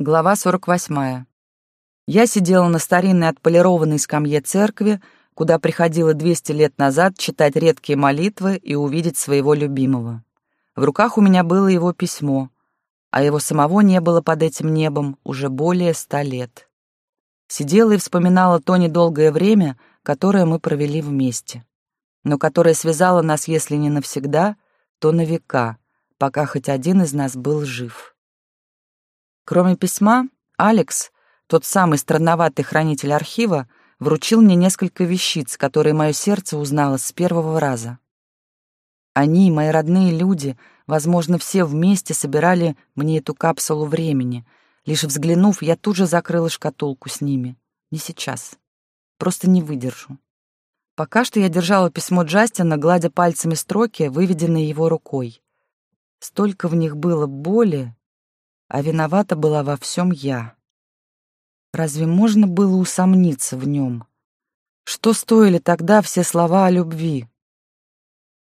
Глава 48. Я сидела на старинной отполированной скамье церкви, куда приходила 200 лет назад читать редкие молитвы и увидеть своего любимого. В руках у меня было его письмо, а его самого не было под этим небом уже более ста лет. Сидела и вспоминала то недолгое время, которое мы провели вместе, но которое связало нас, если не навсегда, то на века, пока хоть один из нас был жив. Кроме письма, Алекс, тот самый странноватый хранитель архива, вручил мне несколько вещиц, которые мое сердце узнало с первого раза. Они, мои родные люди, возможно, все вместе собирали мне эту капсулу времени. Лишь взглянув, я тут же закрыла шкатулку с ними. Не сейчас. Просто не выдержу. Пока что я держала письмо Джастина, гладя пальцами строки, выведенные его рукой. Столько в них было боли, а виновата была во всем я. Разве можно было усомниться в нем? Что стоили тогда все слова о любви?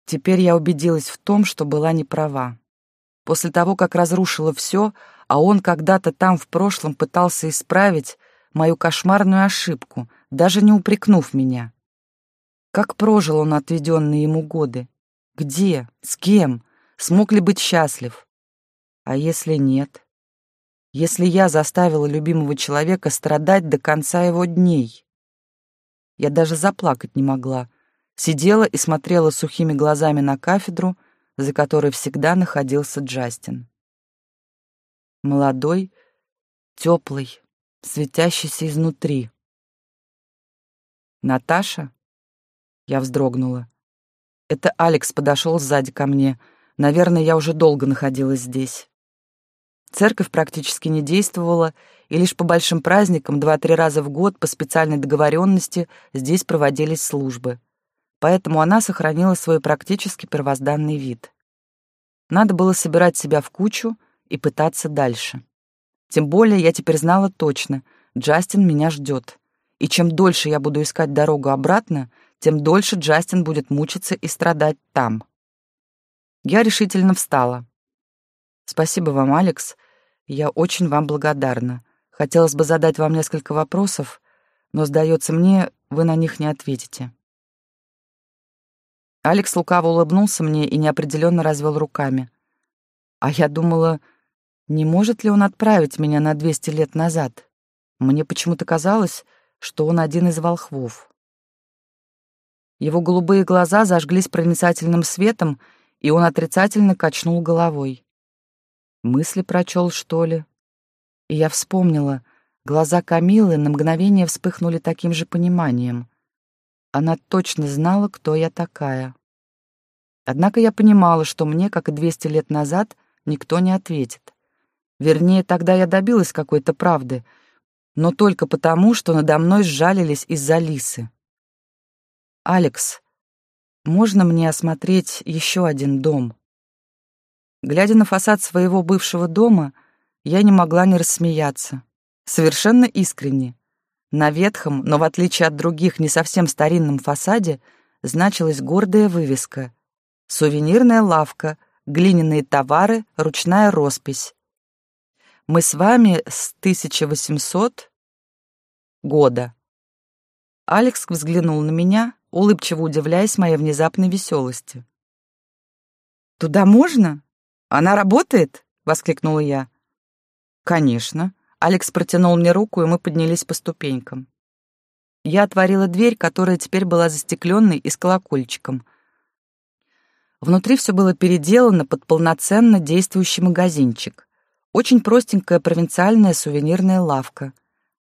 Теперь я убедилась в том, что была не права. После того, как разрушила все, а он когда-то там в прошлом пытался исправить мою кошмарную ошибку, даже не упрекнув меня. Как прожил он отведенные ему годы? Где? С кем? Смог ли быть счастлив? А если нет? Если я заставила любимого человека страдать до конца его дней? Я даже заплакать не могла. Сидела и смотрела сухими глазами на кафедру, за которой всегда находился Джастин. Молодой, теплый, светящийся изнутри. «Наташа?» Я вздрогнула. Это Алекс подошел сзади ко мне. Наверное, я уже долго находилась здесь. Церковь практически не действовала, и лишь по большим праздникам два-три раза в год по специальной договоренности здесь проводились службы. Поэтому она сохранила свой практически первозданный вид. Надо было собирать себя в кучу и пытаться дальше. Тем более я теперь знала точно, Джастин меня ждет. И чем дольше я буду искать дорогу обратно, тем дольше Джастин будет мучиться и страдать там. Я решительно встала. «Спасибо вам, Алекс, я очень вам благодарна. Хотелось бы задать вам несколько вопросов, но, сдается мне, вы на них не ответите. Алекс лукаво улыбнулся мне и неопределенно развел руками. А я думала, не может ли он отправить меня на 200 лет назад? Мне почему-то казалось, что он один из волхвов. Его голубые глаза зажглись проницательным светом, и он отрицательно качнул головой. Мысли прочел, что ли? И я вспомнила, глаза Камилы на мгновение вспыхнули таким же пониманием. Она точно знала, кто я такая. Однако я понимала, что мне, как и 200 лет назад, никто не ответит. Вернее, тогда я добилась какой-то правды, но только потому, что надо мной сжалились из-за лисы. «Алекс, можно мне осмотреть еще один дом?» Глядя на фасад своего бывшего дома, я не могла не рассмеяться. Совершенно искренне. На ветхом, но в отличие от других не совсем старинном фасаде значилась гордая вывеска «Сувенирная лавка, глиняные товары, ручная роспись». Мы с вами с 1800 года. Алекс взглянул на меня, улыбчиво удивляясь моей внезапной веселости. «Туда можно?» «Она работает?» — воскликнула я. «Конечно». Алекс протянул мне руку, и мы поднялись по ступенькам. Я отворила дверь, которая теперь была застекленной и с колокольчиком. Внутри все было переделано под полноценно действующий магазинчик. Очень простенькая провинциальная сувенирная лавка.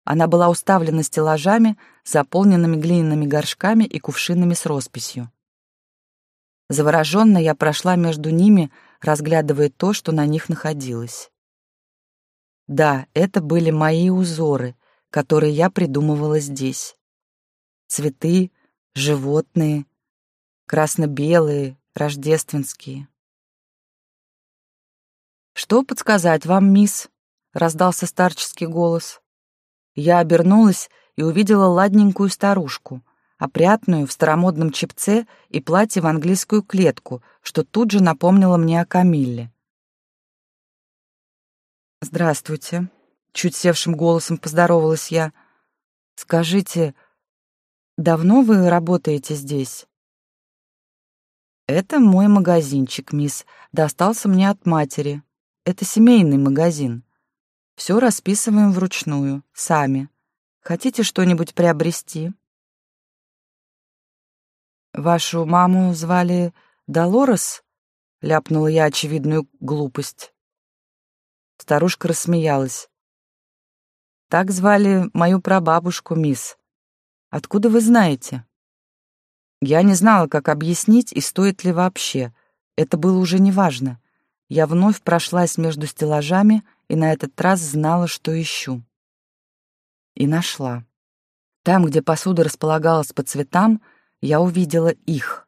Она была уставлена стеллажами, заполненными глиняными горшками и кувшинами с росписью. Завороженно я прошла между ними, разглядывая то, что на них находилось. Да, это были мои узоры, которые я придумывала здесь. Цветы, животные, красно-белые, рождественские. «Что подсказать вам, мисс?» — раздался старческий голос. Я обернулась и увидела ладненькую старушку — опрятную, в старомодном чепце и платье в английскую клетку, что тут же напомнило мне о Камилле. «Здравствуйте», чуть севшим голосом поздоровалась я. «Скажите, давно вы работаете здесь?» «Это мой магазинчик, мисс. Достался мне от матери. Это семейный магазин. Все расписываем вручную, сами. Хотите что-нибудь приобрести?» «Вашу маму звали Долорес?» — ляпнула я очевидную глупость. Старушка рассмеялась. «Так звали мою прабабушку, мисс. Откуда вы знаете?» Я не знала, как объяснить и стоит ли вообще. Это было уже неважно. Я вновь прошлась между стеллажами и на этот раз знала, что ищу. И нашла. Там, где посуда располагалась по цветам, я увидела их.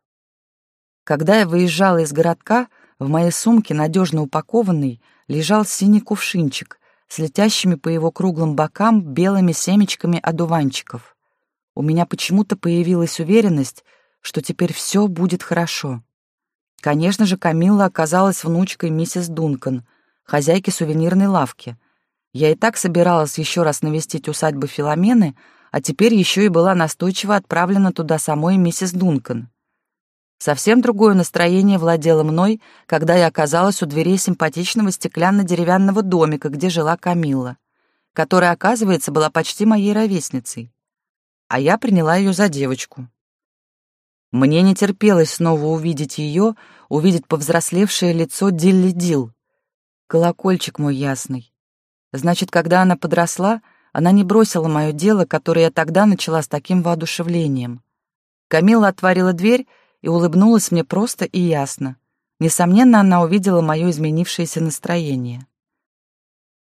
Когда я выезжала из городка, в моей сумке, надежно упакованный, лежал синий кувшинчик с летящими по его круглым бокам белыми семечками одуванчиков. У меня почему-то появилась уверенность, что теперь все будет хорошо. Конечно же, Камилла оказалась внучкой миссис Дункан, хозяйки сувенирной лавки. Я и так собиралась еще раз навестить усадьбу Филомены, а теперь еще и была настойчиво отправлена туда самой миссис Дункан. Совсем другое настроение владело мной, когда я оказалась у дверей симпатичного стеклянно-деревянного домика, где жила Камилла, которая, оказывается, была почти моей ровесницей. А я приняла ее за девочку. Мне не терпелось снова увидеть ее, увидеть повзрослевшее лицо Дилли Дил. Колокольчик мой ясный. Значит, когда она подросла, она не бросила мое дело, которое я тогда начала с таким воодушевлением. Камила отворила дверь и улыбнулась мне просто и ясно. Несомненно, она увидела мое изменившееся настроение.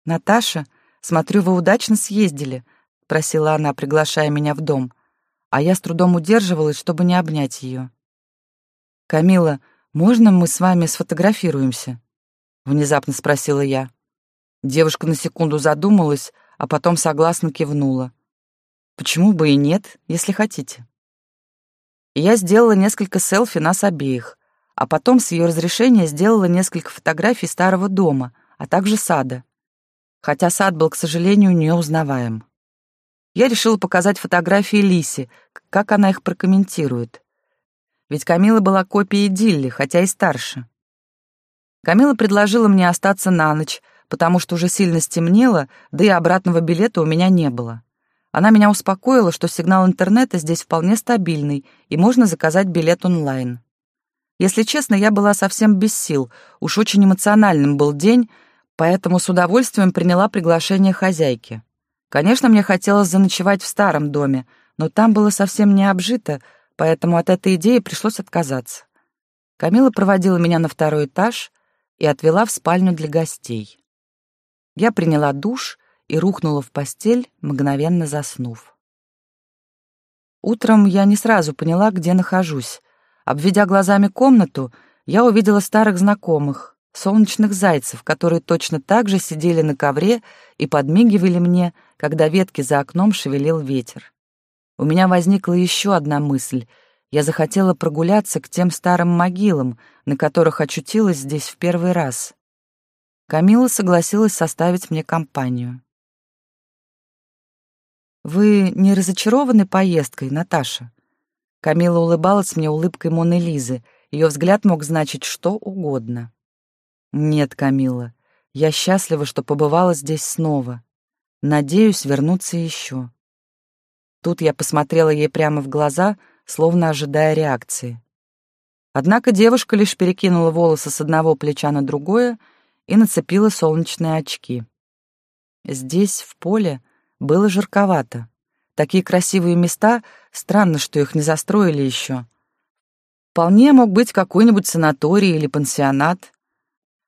«Наташа, смотрю, вы удачно съездили», — просила она, приглашая меня в дом а я с трудом удерживалась, чтобы не обнять ее. «Камила, можно мы с вами сфотографируемся?» — внезапно спросила я. Девушка на секунду задумалась, а потом согласно кивнула. «Почему бы и нет, если хотите?» Я сделала несколько селфи нас обеих, а потом с ее разрешения сделала несколько фотографий старого дома, а также сада. Хотя сад был, к сожалению, неузнаваем. Я решила показать фотографии Лисе, как она их прокомментирует. Ведь Камила была копией Дилли, хотя и старше. Камила предложила мне остаться на ночь, потому что уже сильно стемнело, да и обратного билета у меня не было. Она меня успокоила, что сигнал интернета здесь вполне стабильный, и можно заказать билет онлайн. Если честно, я была совсем без сил, уж очень эмоциональным был день, поэтому с удовольствием приняла приглашение хозяйки. Конечно, мне хотелось заночевать в старом доме, но там было совсем не обжито, поэтому от этой идеи пришлось отказаться. Камила проводила меня на второй этаж и отвела в спальню для гостей. Я приняла душ и рухнула в постель, мгновенно заснув. Утром я не сразу поняла, где нахожусь. Обведя глазами комнату, я увидела старых знакомых, солнечных зайцев, которые точно так же сидели на ковре и подмигивали мне, когда ветки за окном шевелил ветер. У меня возникла еще одна мысль. Я захотела прогуляться к тем старым могилам, на которых очутилась здесь в первый раз. Камила согласилась составить мне компанию. «Вы не разочарованы поездкой, Наташа?» Камила улыбалась мне улыбкой Моны Лизы. Ее взгляд мог значить что угодно. Нет, Камила, я счастлива, что побывала здесь снова. Надеюсь вернуться еще. Тут я посмотрела ей прямо в глаза, словно ожидая реакции. Однако девушка лишь перекинула волосы с одного плеча на другое и нацепила солнечные очки. Здесь, в поле, было жарковато. Такие красивые места, странно, что их не застроили еще. Вполне мог быть какой-нибудь санаторий или пансионат.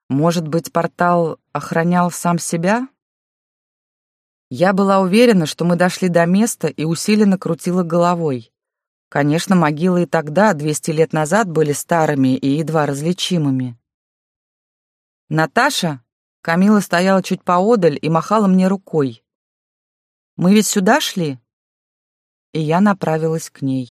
Может быть, портал охранял сам себя? Я была уверена, что мы дошли до места и усиленно крутила головой. Конечно, могилы и тогда, 200 лет назад, были старыми и едва различимыми. «Наташа?» Камила стояла чуть поодаль и махала мне рукой. «Мы ведь сюда шли?» И я направилась к ней.